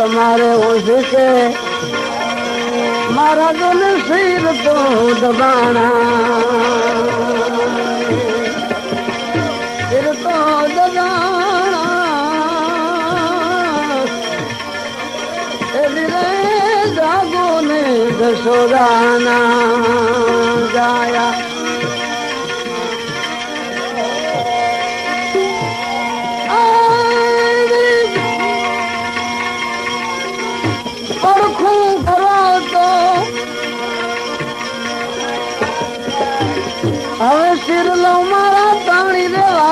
તમારે ઓછી કે મારા દોન શીર તો દબાણા. શીર તો દબાણા. જાગો ને દશોદાના જાયા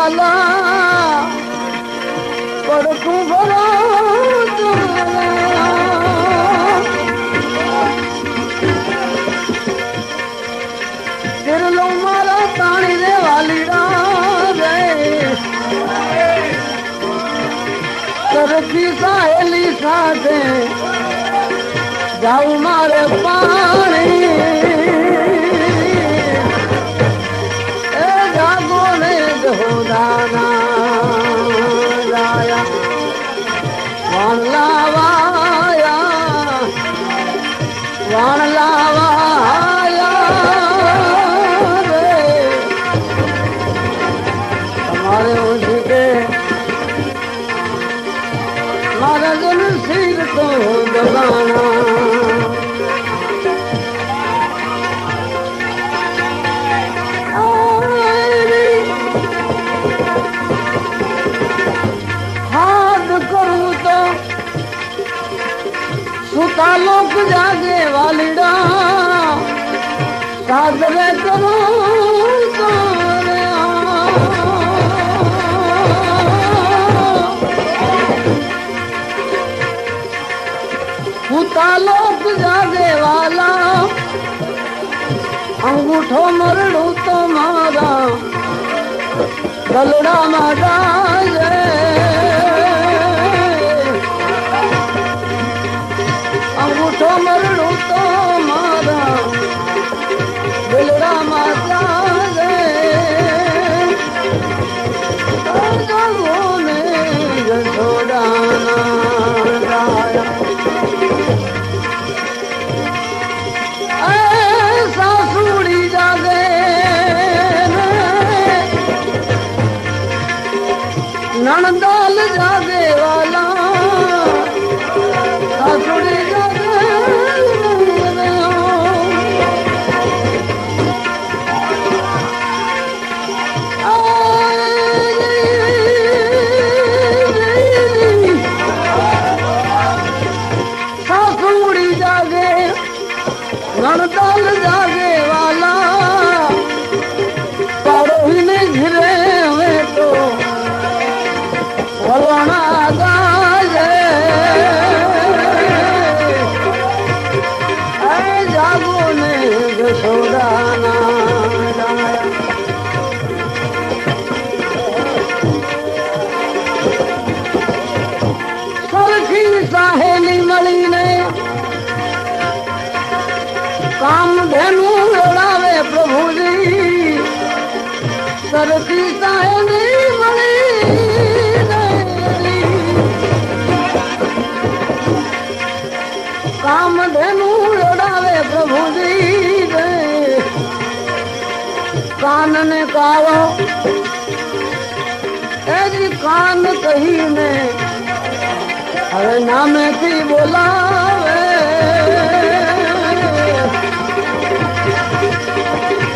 દેવાલા પડખું ભરા સરખી સાહેલી સાથે જાઉં મારે પાણી શીર તો સુતા લોક જાગે વાલા. અંગૂઠો મરડું તો મારા. ગલડામાં ડાજે સરખી સાહેલી મળીને કામ ધેનું ઉડાવે પ્રભુજી કાન ને કાળો એજી કાન કહીને હવે નામેથી બોલાવે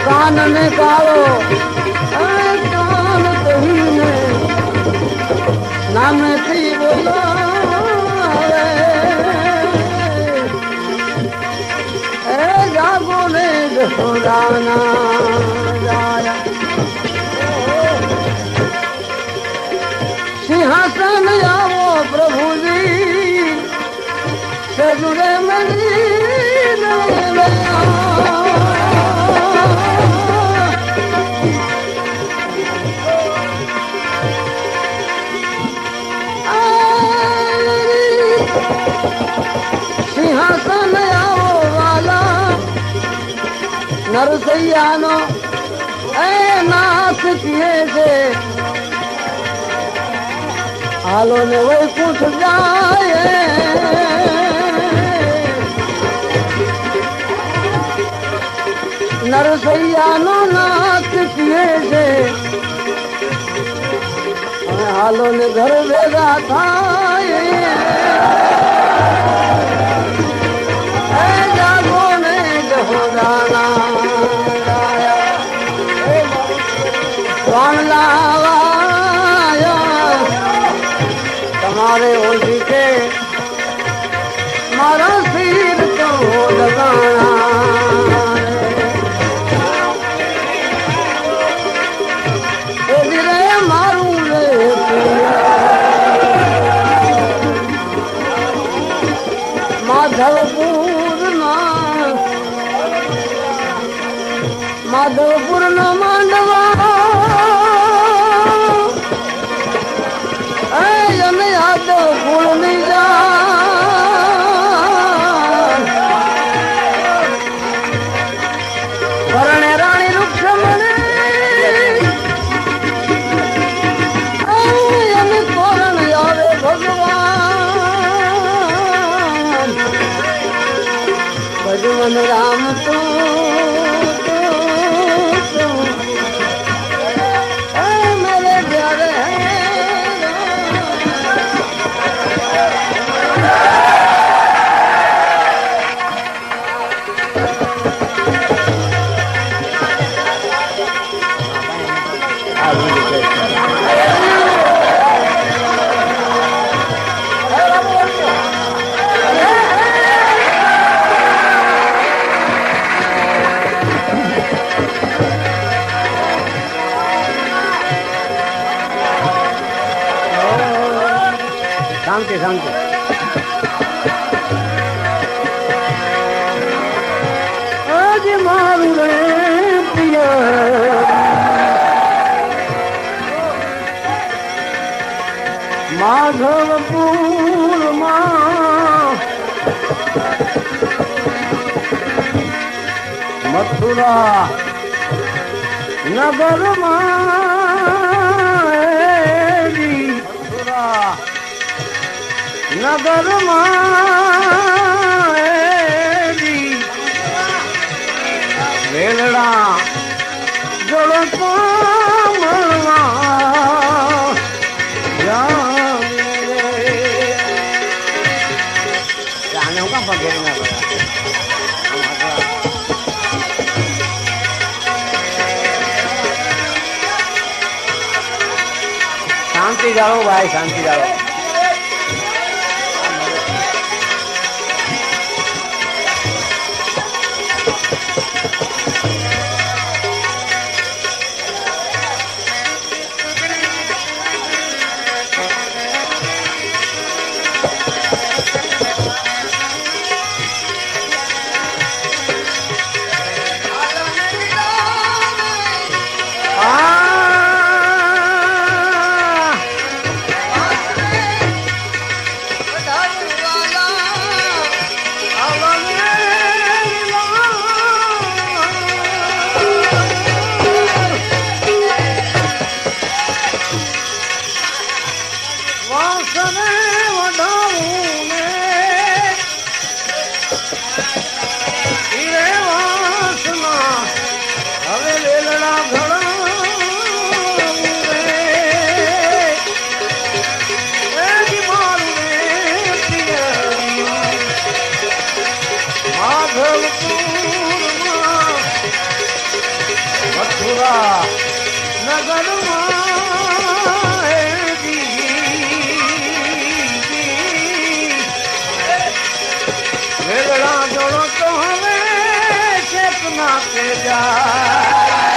કાન ને કાળો નામેથી બોલાવે. એ જાગો ને જશોદાના જાયા સિંહાસન આવો પ્રભુજી. સજુરે મંદિર નરસૈયાનો એ નાથ પીએ છે. હાલો ને વૈકુંઠ જાય. નરસૈયાનો નાથ પીએ છે. હાલો ને ઘર ભેગા થાય. પણ લાવાયો તમારે राम राम રાઘવપુરમાં મથુરા નગરમાં મથુરા નગરમાં વેલડા જોડપુર I don't know why I'm ten cuidado. સપના કે જાય